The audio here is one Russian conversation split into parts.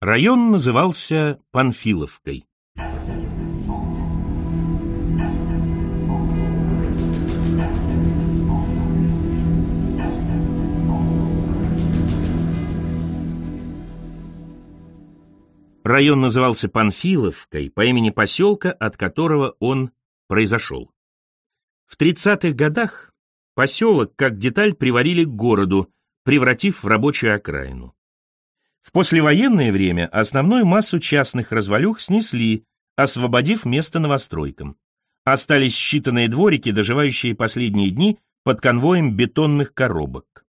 Район назывался Панфиловкой. Район назывался Панфиловкой по имени поселка, от которого он произошел. В 30-х годах поселок как деталь приварили к городу, превратив в рабочую окраину. В послевоенное время основную массу частных развалюх снесли, освободив место новостройкам. Остались считанные дворики, доживающие последние дни под конвоем бетонных коробок.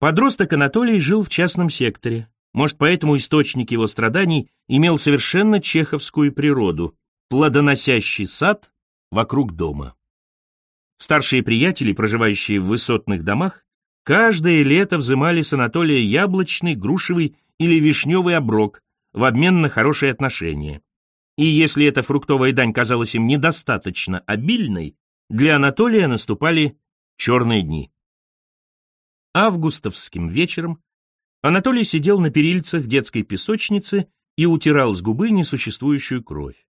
Подросток Анатолий жил в частном секторе. Может, поэтому источник его страданий имел совершенно чеховскую природу – плодоносящий сад вокруг дома. Старшие приятели, проживающие в высотных домах, каждое лето взымали с Анатолия яблочный, грушевый или вишневый оброк в обмен на хорошие отношения. И если эта фруктовая дань казалась им недостаточно обильной, для Анатолия наступали черные дни. Августовским вечером Анатолий сидел на перильцах детской песочницы и утирал с губы несуществующую кровь.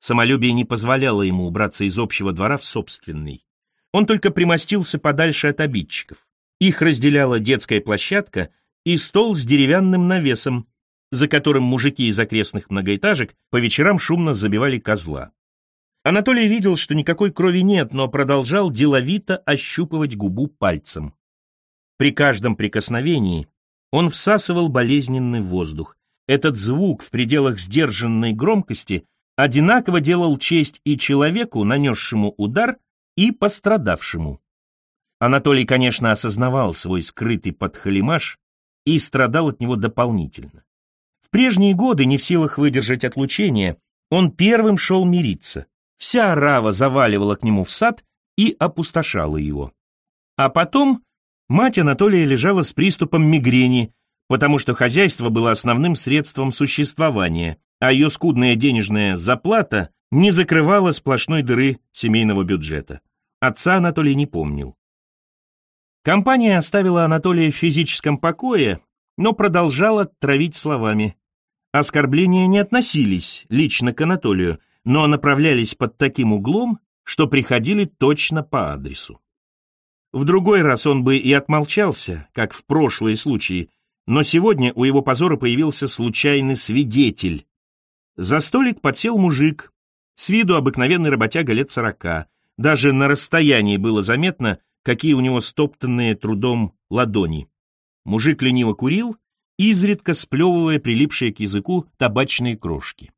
Самолюбие не позволяло ему убраться из общего двора в собственный. Он только примостился подальше от обидчиков. Их разделяла детская площадка и стол с деревянным навесом, за которым мужики из окрестных многоэтажек по вечерам шумно забивали козла. Анатолий видел, что никакой крови нет, но продолжал деловито ощупывать губу пальцем. При каждом прикосновении он всасывал болезненный воздух. Этот звук в пределах сдержанной громкости одинаково делал честь и человеку, нанесшему удар, и пострадавшему. Анатолий, конечно, осознавал свой скрытый подхалимаш и страдал от него дополнительно. В прежние годы, не в силах выдержать отлучения, он первым шел мириться. Вся рава заваливала к нему в сад и опустошала его. А потом мать Анатолия лежала с приступом мигрени, потому что хозяйство было основным средством существования, а ее скудная денежная заплата не закрывала сплошной дыры семейного бюджета. Отца Анатолий не помнил. Компания оставила Анатолия в физическом покое, но продолжала травить словами. Оскорбления не относились лично к Анатолию, но направлялись под таким углом, что приходили точно по адресу. В другой раз он бы и отмолчался, как в прошлые случаи, но сегодня у его позора появился случайный свидетель. За столик подсел мужик, с виду обыкновенный работяга лет сорока. Даже на расстоянии было заметно, какие у него стоптанные трудом ладони. Мужик лениво курил, изредка сплевывая прилипшие к языку табачные крошки.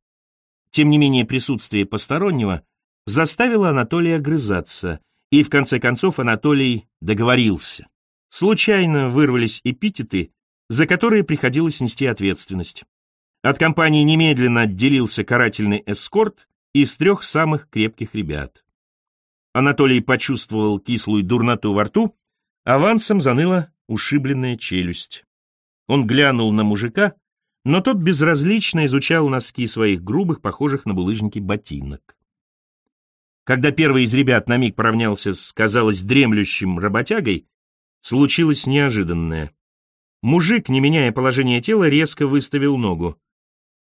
Тем не менее присутствие постороннего заставило Анатолия огрызаться, и в конце концов Анатолий договорился. Случайно вырвались эпитеты, за которые приходилось нести ответственность. От компании немедленно отделился карательный эскорт из трех самых крепких ребят. Анатолий почувствовал кислую дурноту во рту, авансом заныла ушибленная челюсть. Он глянул на мужика, но тот безразлично изучал носки своих грубых, похожих на булыжники ботинок. Когда первый из ребят на миг поравнялся с, казалось, дремлющим работягой, случилось неожиданное. Мужик, не меняя положение тела, резко выставил ногу.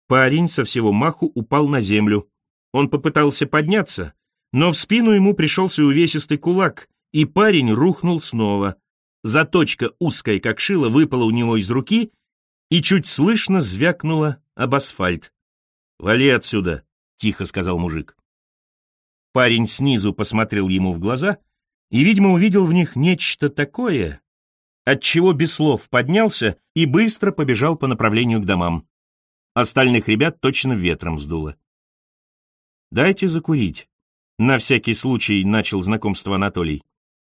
Парень со всего маху упал на землю. Он попытался подняться, но в спину ему пришелся увесистый кулак, и парень рухнул снова. Заточка, узкая как шило, выпала у него из руки и чуть слышно звякнула об асфальт. «Вали отсюда», — тихо сказал мужик. Парень снизу посмотрел ему в глаза и, видимо, увидел в них нечто такое, отчего без слов поднялся и быстро побежал по направлению к домам. Остальных ребят точно ветром сдуло. «Дайте закурить», — на всякий случай начал знакомство Анатолий.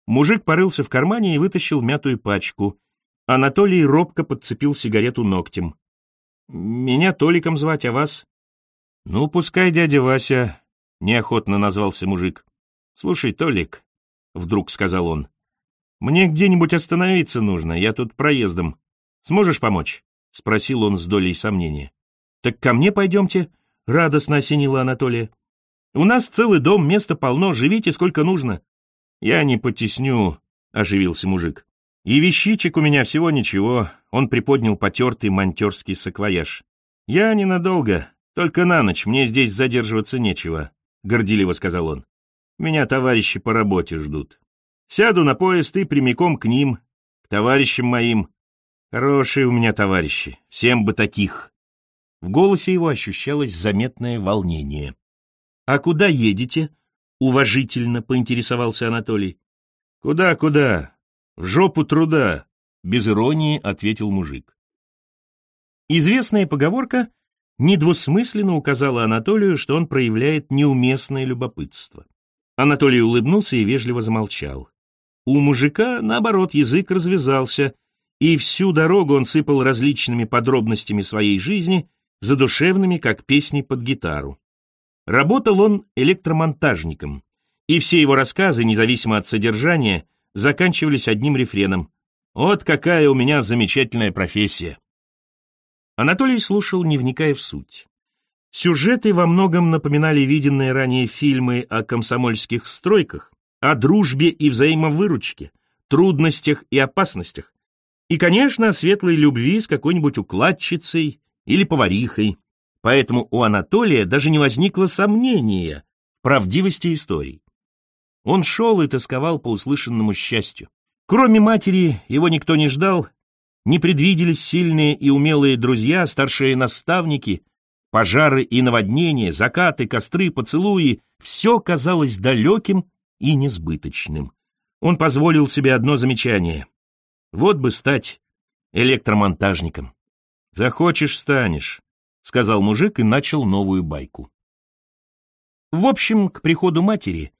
Мужик порылся в кармане и вытащил мятую пачку. Анатолий робко подцепил сигарету ногтем. «Меня Толиком звать, а вас?» «Ну, пускай дядя Вася», — неохотно назвался мужик. «Слушай, Толик», — вдруг сказал он, — «мне где-нибудь остановиться нужно, я тут проездом. Сможешь помочь?» — спросил он с долей сомнения. «Так ко мне пойдемте», — радостно осенила Анатолия. У нас целый дом, места полно, живите сколько нужно. Я не потесню, оживился мужик. И вещичек у меня всего ничего. Он приподнял потертый монтерский саквояж. «Я ненадолго, только на ночь, мне здесь задерживаться нечего», — горделиво сказал он. «Меня товарищи по работе ждут. Сяду на поезд и прямиком к ним, к товарищам моим. Хорошие у меня товарищи, всем бы таких». В голосе его ощущалось заметное волнение. «А куда едете?» — уважительно поинтересовался Анатолий. «Куда, куда? В жопу труда!» — без иронии ответил мужик. Известная поговорка недвусмысленно указала Анатолию, что он проявляет неуместное любопытство. Анатолий улыбнулся и вежливо замолчал. У мужика, наоборот, язык развязался, и всю дорогу он сыпал различными подробностями своей жизни, задушевными, как песни под гитару. Работал он электромонтажником, и все его рассказы, независимо от содержания, заканчивались одним рефреном «Вот какая у меня замечательная профессия». Анатолий слушал, не вникая в суть. Сюжеты во многом напоминали виденные ранее фильмы о комсомольских стройках, о дружбе и взаимовыручке, трудностях и опасностях, и, конечно, о светлой любви с какой-нибудь укладчицей или поварихой. Поэтому у Анатолия даже не возникло сомнения в правдивости истории. Он шел и тосковал по услышанному счастью. Кроме матери, его никто не ждал, не предвиделись сильные и умелые друзья, старшие наставники, пожары и наводнения, закаты, костры, поцелуи — все казалось далеким и несбыточным. Он позволил себе одно замечание. Вот бы стать электромонтажником. «Захочешь — станешь», — сказал мужик и начал новую байку. В общем, к приходу матери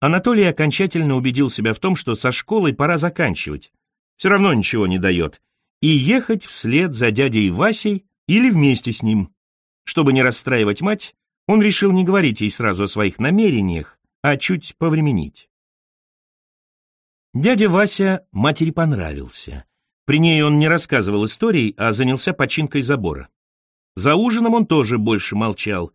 Анатолий окончательно убедил себя в том, что со школой пора заканчивать. Все равно ничего не дает. И ехать вслед за дядей Васей или вместе с ним. Чтобы не расстраивать мать, он решил не говорить ей сразу о своих намерениях, а чуть повременить. Дядя Вася матери понравился. При ней он не рассказывал историй, а занялся починкой забора. За ужином он тоже больше молчал.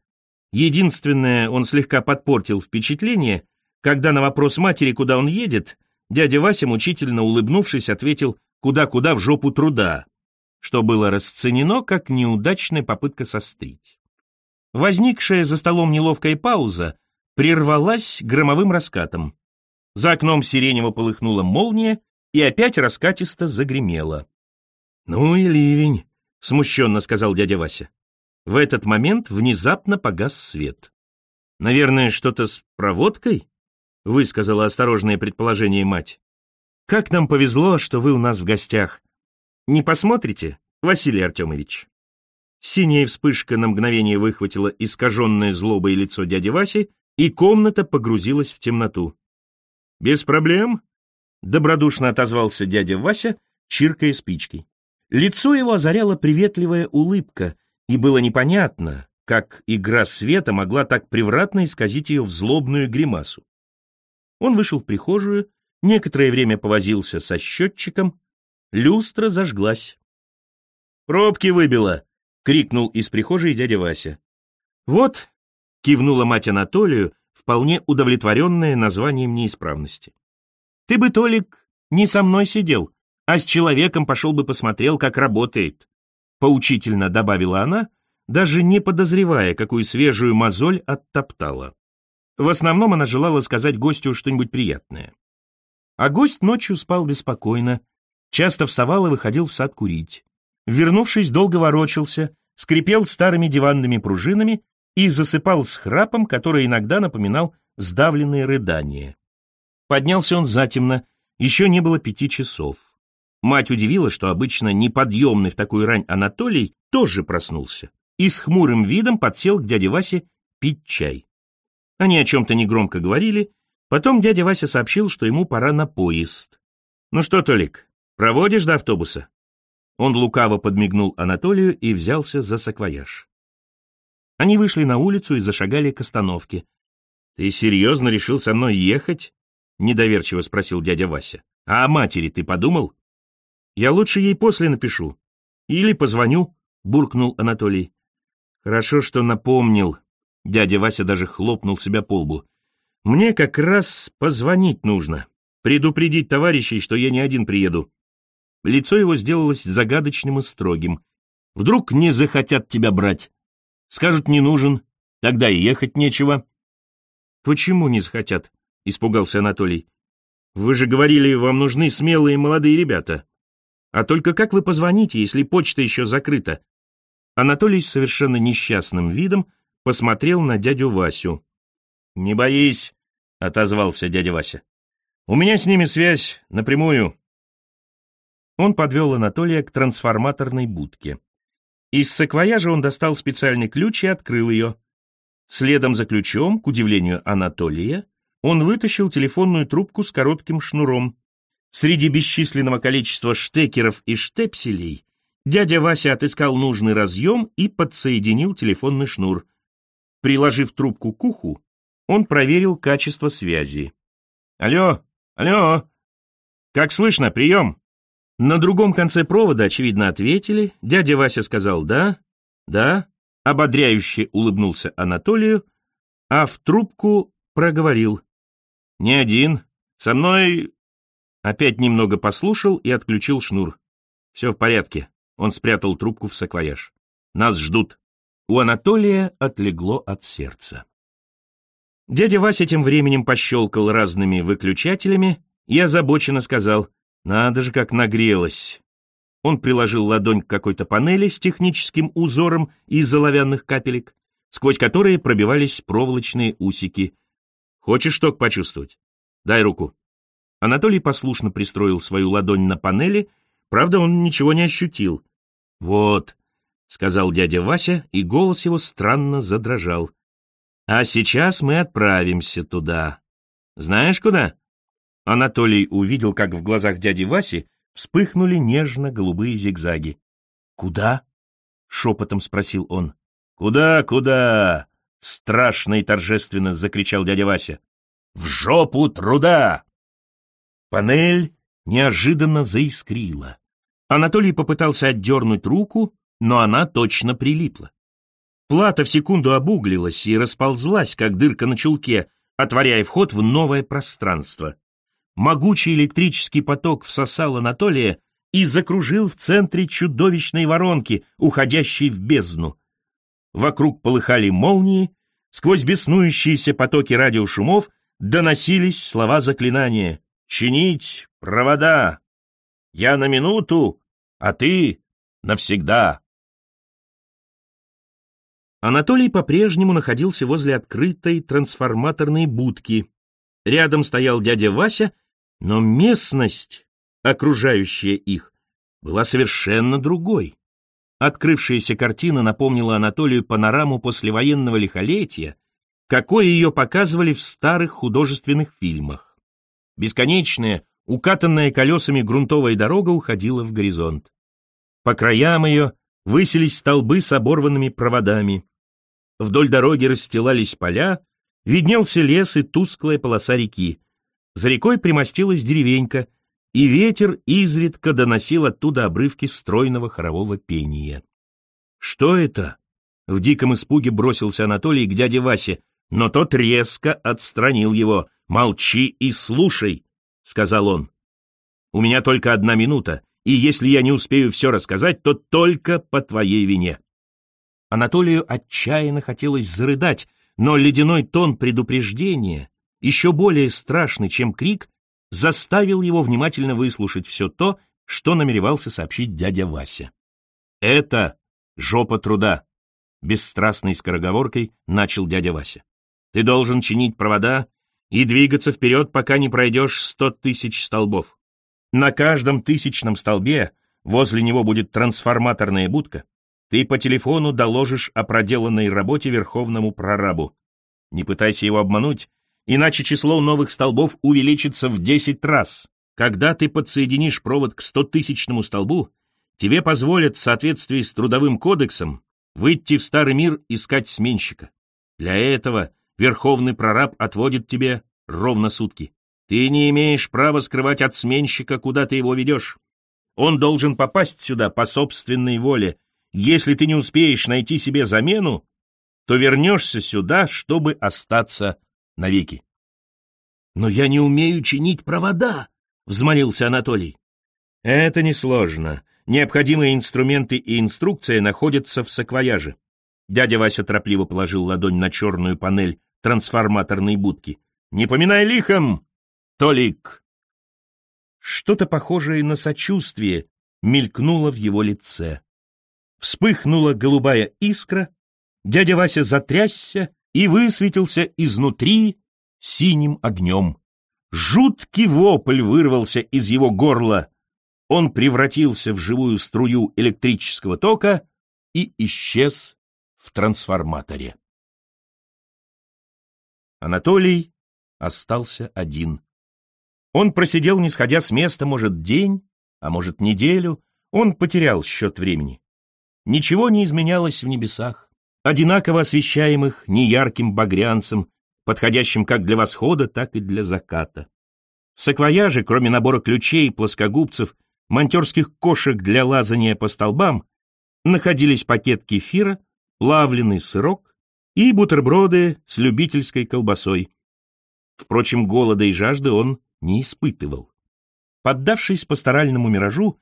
Единственное, он слегка подпортил впечатление, когда на вопрос матери, куда он едет, дядя Вася, мучительно улыбнувшись, ответил «куда-куда в жопу труда», что было расценено как неудачная попытка сострить. Возникшая за столом неловкая пауза прервалась громовым раскатом. За окном сиренево полыхнула молния и опять раскатисто загремела. «Ну и ливень», — смущенно сказал дядя Вася. В этот момент внезапно погас свет. «Наверное, что-то с проводкой?» — высказала осторожное предположение мать. «Как нам повезло, что вы у нас в гостях. Не посмотрите, Василий Артемович?» Синяя вспышка на мгновение выхватила искаженное злобой лицо дяди Васи, и комната погрузилась в темноту. «Без проблем», — добродушно отозвался дядя Вася, чиркая спичкой. Лицо его озаряла приветливая улыбка, и было непонятно, как игра света могла так превратно исказить ее в злобную гримасу. Он вышел в прихожую, некоторое время повозился со счетчиком, люстра зажглась. «Пробки выбило!» — крикнул из прихожей дядя Вася. «Вот!» — кивнула мать Анатолию, вполне удовлетворенная названием неисправности. «Ты бы, Толик, не со мной сидел, а с человеком пошел бы посмотрел, как работает», — поучительно добавила она, даже не подозревая, какую свежую мозоль оттоптала. В основном она желала сказать гостю что-нибудь приятное. А гость ночью спал беспокойно, часто вставал и выходил в сад курить. Вернувшись, долго ворочался, скрипел старыми диванными пружинами и засыпал с храпом, который иногда напоминал сдавленные рыдания. Поднялся он затемно, еще не было пяти часов. Мать удивила, что обычно неподъемный в такую рань Анатолий тоже проснулся и с хмурым видом подсел к дяде Васе пить чай. Они о чем-то негромко говорили, потом дядя Вася сообщил, что ему пора на поезд. «Ну что, Толик, проводишь до автобуса?» Он лукаво подмигнул Анатолию и взялся за саквояж. Они вышли на улицу и зашагали к остановке. «Ты серьезно решил со мной ехать?» — недоверчиво спросил дядя Вася. «А о матери ты подумал?» «Я лучше ей после напишу. Или позвоню», — буркнул Анатолий. «Хорошо, что напомнил», Дядя Вася даже хлопнул себя по лбу. «Мне как раз позвонить нужно. Предупредить товарищей, что я не один приеду». Лицо его сделалось загадочным и строгим. Вдруг не захотят тебя брать. Скажут, не нужен, тогда и ехать нечего. Почему не захотят? Испугался Анатолий. Вы же говорили, вам нужны смелые молодые ребята. А только как вы позвоните, если почта еще закрыта? Анатолий с совершенно несчастным видом посмотрел на дядю Васю. «Не боись», — отозвался дядя Вася. «У меня с ними связь напрямую». Он подвел Анатолия к трансформаторной будке. Из саквояжа он достал специальный ключ и открыл ее. Следом за ключом, к удивлению Анатолия, он вытащил телефонную трубку с коротким шнуром. Среди бесчисленного количества штекеров и штепселей дядя Вася отыскал нужный разъем и подсоединил телефонный шнур. Приложив трубку к уху, он проверил качество связи. «Алло, алло! Как слышно, прием!» На другом конце провода, очевидно, ответили. Дядя Вася сказал «да», «да», ободряюще улыбнулся Анатолию, а в трубку проговорил. «Не один, со мной...» Опять немного послушал и отключил шнур. «Все в порядке», он спрятал трубку в саквояж. «Нас ждут». У Анатолия отлегло от сердца. Дядя Вася тем временем пощелкал разными выключателями и озабоченно сказал, «Надо же, как нагрелось!» Он приложил ладонь к какой-то панели с техническим узором из оловянных капелек, сквозь которые пробивались проволочные усики. «Хочешь ток почувствовать? Дай руку». Анатолий послушно пристроил свою ладонь на панели, правда, он ничего не ощутил. «Вот», — сказал дядя Вася, и голос его странно задрожал. «А сейчас мы отправимся туда. Знаешь, куда?» Анатолий увидел, как в глазах дяди Васи вспыхнули нежно-голубые зигзаги. «Куда?» — шепотом спросил он. «Куда, куда?» — страшно и торжественно закричал дядя Вася. «В жопу труда!» Панель неожиданно заискрила. Анатолий попытался отдернуть руку, но она точно прилипла. Плата в секунду обуглилась и расползлась, как дырка на чулке, отворяя вход в новое пространство. Могучий электрический поток всосал Анатолия и закружил в центре чудовищной воронки, уходящей в бездну. Вокруг полыхали молнии, сквозь беснующиеся потоки радиошумов доносились слова заклинания «Чинить провода! Я на минуту, а ты навсегда!» Анатолий по-прежнему находился возле открытой трансформаторной будки. Рядом стоял дядя Вася, но местность, окружающая их, была совершенно другой. Открывшаяся картина напомнила Анатолию панораму послевоенного лихолетия, какой ее показывали в старых художественных фильмах. Бесконечная, укатанная колесами грунтовая дорога уходила в горизонт. По краям ее высились столбы с оборванными проводами. Вдоль дороги расстилались поля, виднелся лес и тусклая полоса реки. За рекой примостилась деревенька, и ветер изредка доносил оттуда обрывки стройного хорового пения. «Что это?» — в диком испуге бросился Анатолий к дяде Васе, но тот резко отстранил его. «Молчи и слушай!» — сказал он. «У меня только одна минута, и если я не успею все рассказать, то только по твоей вине». Анатолию отчаянно хотелось зарыдать, но ледяной тон предупреждения, еще более страшный, чем крик, заставил его внимательно выслушать все то, что намеревался сообщить дядя Вася. «Это жопа труда», — бесстрастной скороговоркой начал дядя Вася. «Ты должен чинить провода и двигаться вперед, пока не пройдешь сто тысяч столбов. На каждом тысячном столбе возле него будет трансформаторная будка. Ты по телефону доложишь о проделанной работе верховному прорабу. Не пытайся его обмануть, иначе число новых столбов увеличится в 10 раз. Когда ты подсоединишь провод к стотысячному столбу, тебе позволят в соответствии с трудовым кодексом выйти в старый мир искать сменщика. Для этого верховный прораб отводит тебе ровно сутки. Ты не имеешь права скрывать от сменщика, куда ты его ведешь. Он должен попасть сюда по собственной воле. Если ты не успеешь найти себе замену, то вернешься сюда, чтобы остаться навеки. «Но я не умею чинить провода», — взмолился Анатолий. «Это несложно. Необходимые инструменты и инструкция находятся в саквояже. Дядя Вася торопливо положил ладонь на черную панель трансформаторной будки. «Не поминай лихом, Толик!» Что-то похожее на сочувствие мелькнуло в его лице. Вспыхнула голубая искра, дядя Вася затрясся и высветился изнутри синим огнем. Жуткий вопль вырвался из его горла. Он превратился в живую струю электрического тока и исчез в трансформаторе. Анатолий остался один. Он просидел, не сходя с места, может, день, а может, неделю. Он потерял счет времени. Ничего не изменялось в небесах, одинаково освещаемых неярким багрянцем, подходящим как для восхода, так и для заката. В саквояже, кроме набора ключей, плоскогубцев, монтерских кошек для лазания по столбам, находились пакет кефира, плавленый сырок и бутерброды с любительской колбасой. Впрочем, голода и жажды он не испытывал. Поддавшись пасторальному миражу,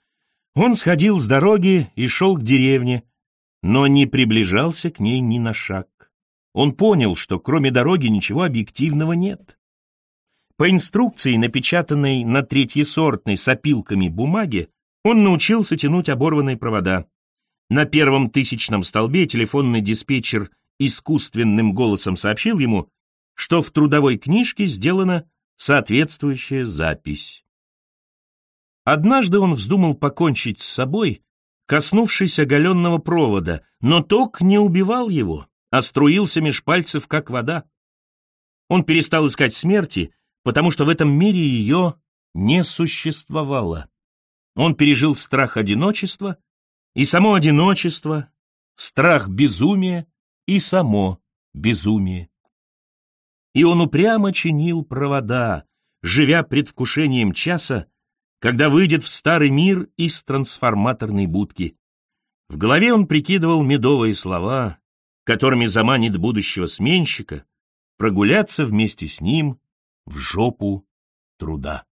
он сходил с дороги и шел к деревне, но не приближался к ней ни на шаг. Он понял, что кроме дороги ничего объективного нет. По инструкции, напечатанной на третьесортной с опилками бумаге, он научился тянуть оборванные провода. На первом тысячном столбе телефонный диспетчер искусственным голосом сообщил ему, что в трудовой книжке сделана соответствующая запись. Однажды он вздумал покончить с собой, коснувшись оголенного провода, но ток не убивал его а струился меж пальцев, как вода. Он перестал искать смерти, потому что в этом мире ее не существовало. Он пережил страх одиночества, и само одиночество, страх безумия и само безумие. И он упрямо чинил провода, живя предвкушением часа, когда выйдет в старый мир из трансформаторной будки. В голове он прикидывал медовые слова, которыми заманит будущего сменщика, прогуляться вместе с ним в жопу труда.